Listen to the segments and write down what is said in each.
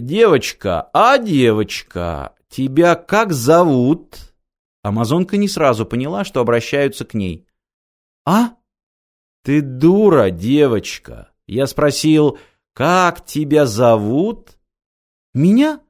«Девочка, а девочка, тебя как зовут?» Амазонка не сразу поняла, что обращаются к ней. «А? Ты дура, девочка!» Я спросил, «Как тебя зовут?» «Меня?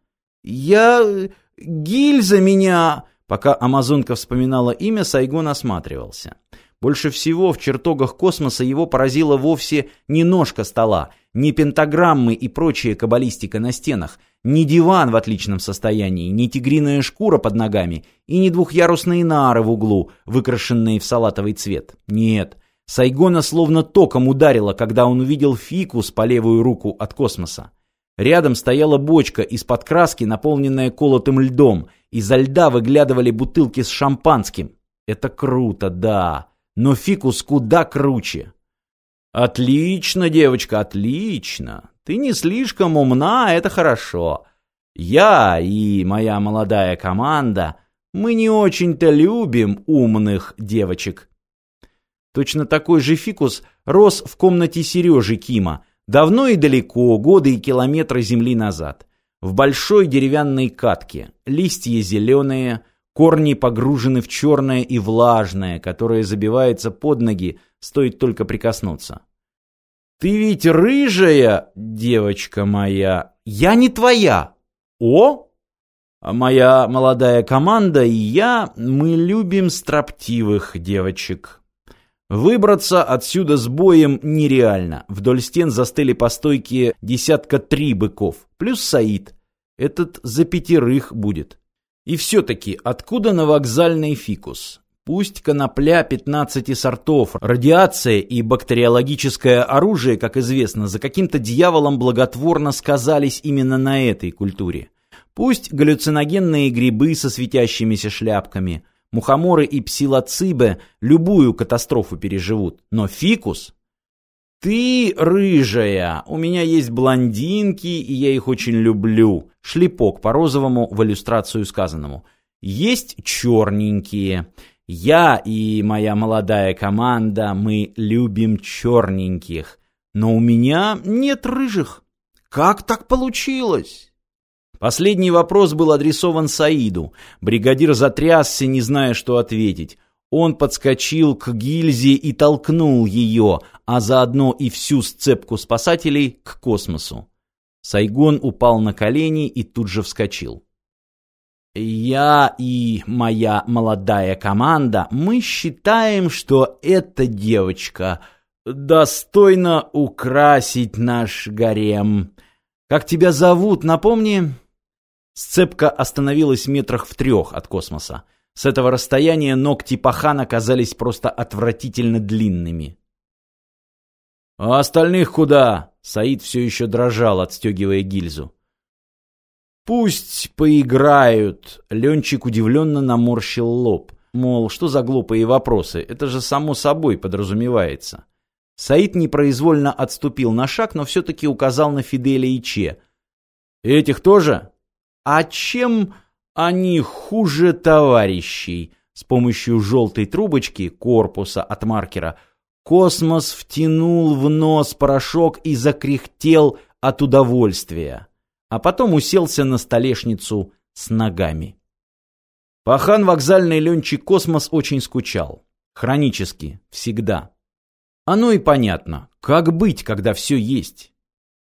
Я... Гильза меня...» Пока Амазонка вспоминала имя, Сайгон осматривался. Больше всего в чертогах космоса его поразила вовсе не ножка стола, не пентаграммы и прочая каббалистика на стенах, не диван в отличном состоянии, не тигриная шкура под ногами и не двухъярусные нары в углу, выкрашенные в салатовый цвет. Нет, Сайгона словно током ударило, когда он увидел фикус по левую руку от космоса. Рядом стояла бочка из-под краски, наполненная колотым льдом. Изо льда выглядывали бутылки с шампанским. Это круто, да. Но фикус куда круче. Отлично, девочка, отлично. Ты не слишком умна, это хорошо. Я и моя молодая команда, мы не очень-то любим умных девочек. Точно такой же фикус рос в комнате Сережи Кима, давно и далеко, годы и километры земли назад. В большой деревянной катке, листья зеленые, корни погружены в черное и влажное, которое забивается под ноги, стоит только прикоснуться. «Ты ведь рыжая, девочка моя, я не твоя!» «О!» «Моя молодая команда и я, мы любим строптивых девочек». Выбраться отсюда с боем нереально. Вдоль стен застыли по стойке десятка три быков, плюс Саид. Этот за пятерых будет. И все-таки, откуда на вокзальный фикус? Пусть конопля 15 сортов, радиация и бактериологическое оружие, как известно, за каким-то дьяволом благотворно сказались именно на этой культуре. Пусть галлюциногенные грибы со светящимися шляпками – Мухоморы и псилоцибы любую катастрофу переживут. Но фикус... «Ты рыжая, у меня есть блондинки, и я их очень люблю». Шлепок по розовому в иллюстрацию сказанному. «Есть черненькие. Я и моя молодая команда, мы любим черненьких. Но у меня нет рыжих. Как так получилось?» Последний вопрос был адресован Саиду. Бригадир затрясся, не зная, что ответить. Он подскочил к гильзе и толкнул ее, а заодно и всю сцепку спасателей к космосу. Сайгон упал на колени и тут же вскочил. «Я и моя молодая команда, мы считаем, что эта девочка достойна украсить наш гарем. Как тебя зовут, напомни?» Сцепка остановилась метрах в трех от космоса. С этого расстояния ногти пахана казались просто отвратительно длинными. «А остальных куда?» Саид все еще дрожал, отстегивая гильзу. «Пусть поиграют!» Ленчик удивленно наморщил лоб. Мол, что за глупые вопросы? Это же само собой подразумевается. Саид непроизвольно отступил на шаг, но все-таки указал на Фиделя и Че. «Этих тоже?» А чем они хуже товарищей? С помощью желтой трубочки корпуса от маркера космос втянул в нос порошок и закряхтел от удовольствия, а потом уселся на столешницу с ногами. Пахан вокзальный Ленчик Космос очень скучал. Хронически, всегда. Оно и понятно. Как быть, когда все есть?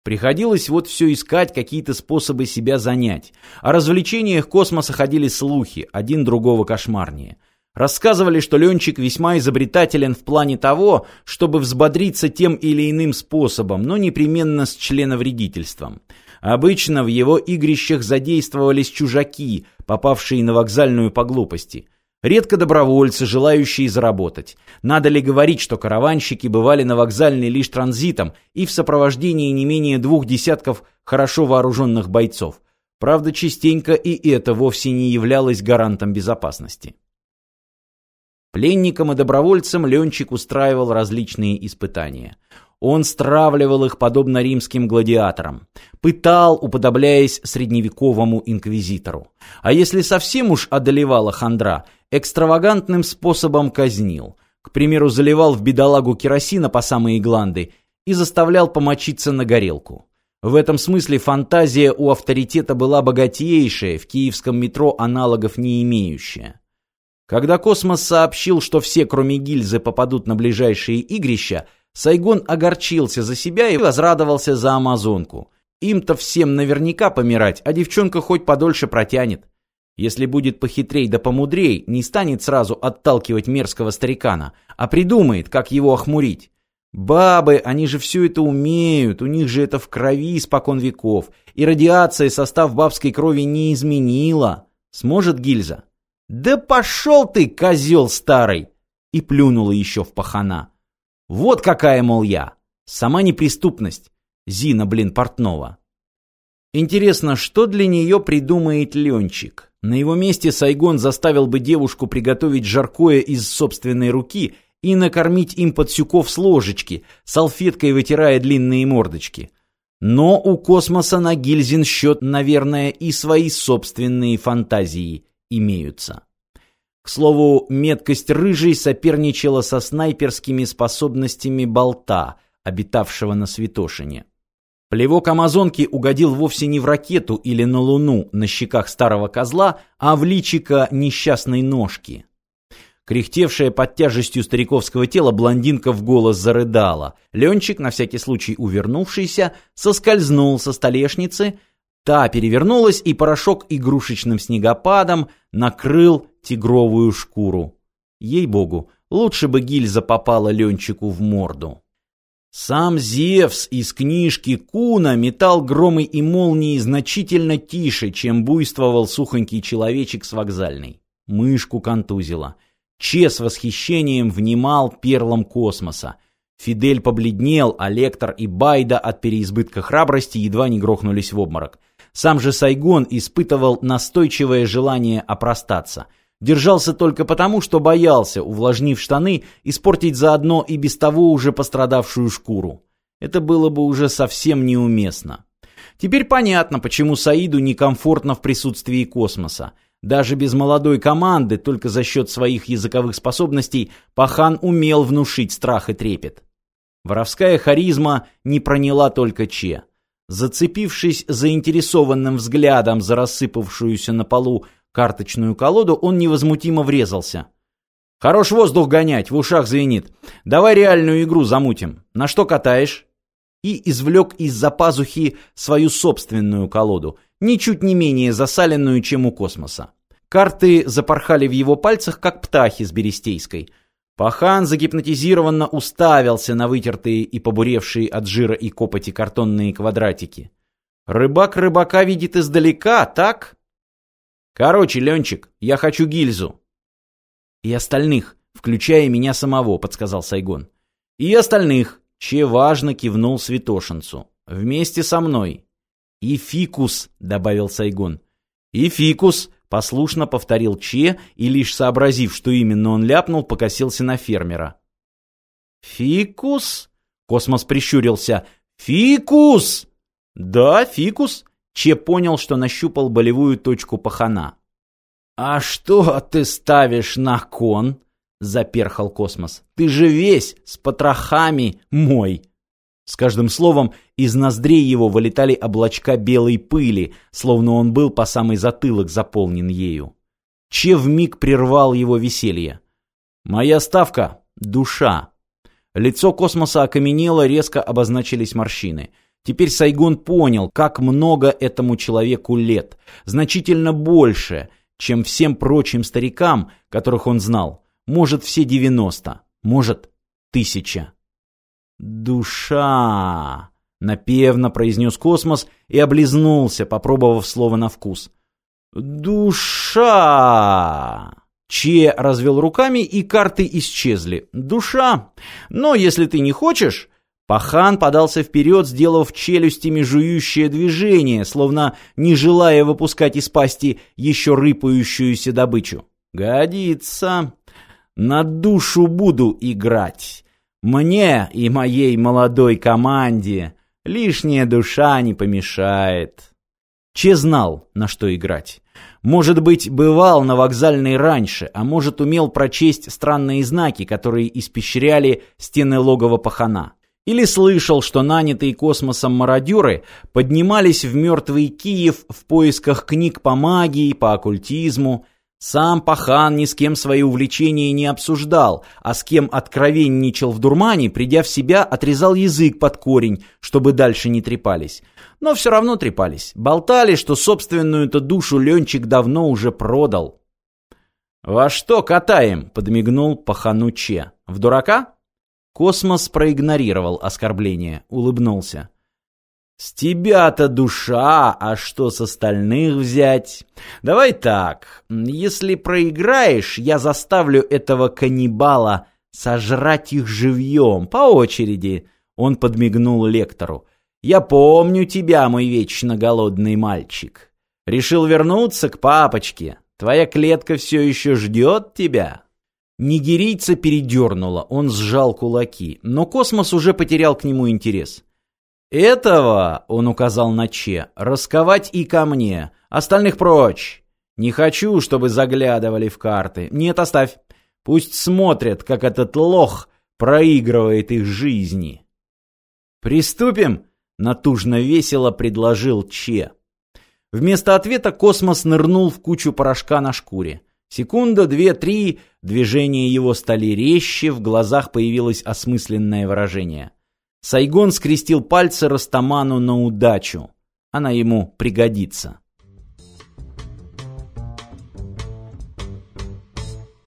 Приходилось вот все искать, какие-то способы себя занять. О развлечениях космоса ходили слухи, один другого кошмарнее. Рассказывали, что Ленчик весьма изобретателен в плане того, чтобы взбодриться тем или иным способом, но непременно с членовредительством. Обычно в его игрищах задействовались чужаки, попавшие на вокзальную по глупости – Редко добровольцы, желающие заработать. Надо ли говорить, что караванщики бывали на вокзальной лишь транзитом и в сопровождении не менее двух десятков хорошо вооруженных бойцов. Правда, частенько и это вовсе не являлось гарантом безопасности. Пленникам и добровольцам Ленчик устраивал различные испытания. Он стравливал их подобно римским гладиаторам, пытал, уподобляясь средневековому инквизитору. А если совсем уж одолевала хандра – экстравагантным способом казнил. К примеру, заливал в бедолагу керосина по самые гланды и заставлял помочиться на горелку. В этом смысле фантазия у авторитета была богатейшая, в киевском метро аналогов не имеющая. Когда Космос сообщил, что все, кроме гильзы, попадут на ближайшие игрища, Сайгон огорчился за себя и возрадовался за амазонку. Им-то всем наверняка помирать, а девчонка хоть подольше протянет. Если будет похитрей да помудрей, не станет сразу отталкивать мерзкого старикана, а придумает, как его охмурить. Бабы, они же все это умеют, у них же это в крови испокон веков, и радиация состав бабской крови не изменила. Сможет гильза? Да пошел ты, козел старый! И плюнула еще в пахана. Вот какая, мол, я. Сама неприступность. Зина, блин, Портнова. Интересно, что для нее придумает Ленчик? На его месте Сайгон заставил бы девушку приготовить жаркое из собственной руки и накормить им подсюков с ложечки, салфеткой вытирая длинные мордочки. Но у космоса на Гильзин счет, наверное, и свои собственные фантазии имеются. К слову, меткость рыжей соперничала со снайперскими способностями болта, обитавшего на Святошине. Плевок амазонки угодил вовсе не в ракету или на луну на щеках старого козла, а в личико несчастной ножки. Кряхтевшая под тяжестью стариковского тела блондинка в голос зарыдала. Ленчик, на всякий случай увернувшийся, соскользнул со столешницы. Та перевернулась, и порошок игрушечным снегопадом накрыл тигровую шкуру. Ей-богу, лучше бы гильза попала Ленчику в морду. Сам Зевс из книжки Куна метал громы и молнии значительно тише, чем буйствовал сухонький человечек с вокзальной. Мышку контузила. Че с восхищением внимал перлом космоса. Фидель побледнел, а Лектор и Байда от переизбытка храбрости едва не грохнулись в обморок. Сам же Сайгон испытывал настойчивое желание опростаться. Держался только потому, что боялся, увлажнив штаны, испортить заодно и без того уже пострадавшую шкуру. Это было бы уже совсем неуместно. Теперь понятно, почему Саиду некомфортно в присутствии космоса. Даже без молодой команды, только за счет своих языковых способностей, Пахан умел внушить страх и трепет. Воровская харизма не проняла только Че. Зацепившись заинтересованным взглядом за рассыпавшуюся на полу карточную колоду, он невозмутимо врезался. «Хорош воздух гонять, в ушах звенит. Давай реальную игру замутим. На что катаешь?» И извлек из-за пазухи свою собственную колоду – ничуть не менее засаленную, чем у космоса. Карты запорхали в его пальцах, как птахи с берестейской. Пахан загипнотизированно уставился на вытертые и побуревшие от жира и копоти картонные квадратики. Рыбак рыбака видит издалека, так? Короче, Ленчик, я хочу гильзу. И остальных, включая меня самого, подсказал Сайгон. И остальных, че важно кивнул Святошинцу. Вместе со мной. «И фикус», — добавил Сайгон. «И фикус», — послушно повторил Че, и лишь сообразив, что именно он ляпнул, покосился на фермера. «Фикус?» — Космос прищурился. «Фикус!» «Да, фикус», — Че понял, что нащупал болевую точку пахана. «А что ты ставишь на кон?» — заперхал Космос. «Ты же весь с потрохами мой!» С каждым словом из ноздрей его вылетали облачка белой пыли, словно он был по самый затылок заполнен ею. Че вмиг прервал его веселье. «Моя ставка — душа». Лицо космоса окаменело, резко обозначились морщины. Теперь Сайгон понял, как много этому человеку лет. Значительно больше, чем всем прочим старикам, которых он знал. Может, все девяносто, может, тысяча. «Душа!» — напевно произнес космос и облизнулся, попробовав слово на вкус. «Душа!» Че развел руками, и карты исчезли. «Душа! Но если ты не хочешь...» Пахан подался вперед, сделав челюстями жующее движение, словно не желая выпускать из пасти еще рыпающуюся добычу. «Годится. На душу буду играть. Мне и моей молодой команде лишняя душа не помешает. Че знал, на что играть. Может быть, бывал на вокзальной раньше, а может, умел прочесть странные знаки, которые испещряли стены логова пахана. Или слышал, что нанятые космосом мародеры поднимались в мертвый Киев в поисках книг по магии, по оккультизму. Сам Пахан ни с кем свои увлечения не обсуждал, а с кем откровенничал в дурмане, придя в себя, отрезал язык под корень, чтобы дальше не трепались. Но все равно трепались. Болтали, что собственную-то душу Ленчик давно уже продал. «Во что катаем?» — подмигнул Пахану Че. «В дурака?» Космос проигнорировал оскорбление, улыбнулся. «С тебя-то душа, а что с остальных взять? Давай так, если проиграешь, я заставлю этого каннибала сожрать их живьем, по очереди». Он подмигнул лектору. «Я помню тебя, мой вечно голодный мальчик. Решил вернуться к папочке. Твоя клетка все еще ждет тебя». Нигерийца передернуло, он сжал кулаки, но космос уже потерял к нему интерес. «Этого», — он указал на Че, — «расковать и ко мне, остальных прочь. Не хочу, чтобы заглядывали в карты. Нет, оставь. Пусть смотрят, как этот лох проигрывает их жизни». «Приступим?» — натужно весело предложил Че. Вместо ответа космос нырнул в кучу порошка на шкуре. Секунда, две, три, движения его стали резче, в глазах появилось осмысленное выражение. Сайгон скрестил пальцы Растаману на удачу. Она ему пригодится.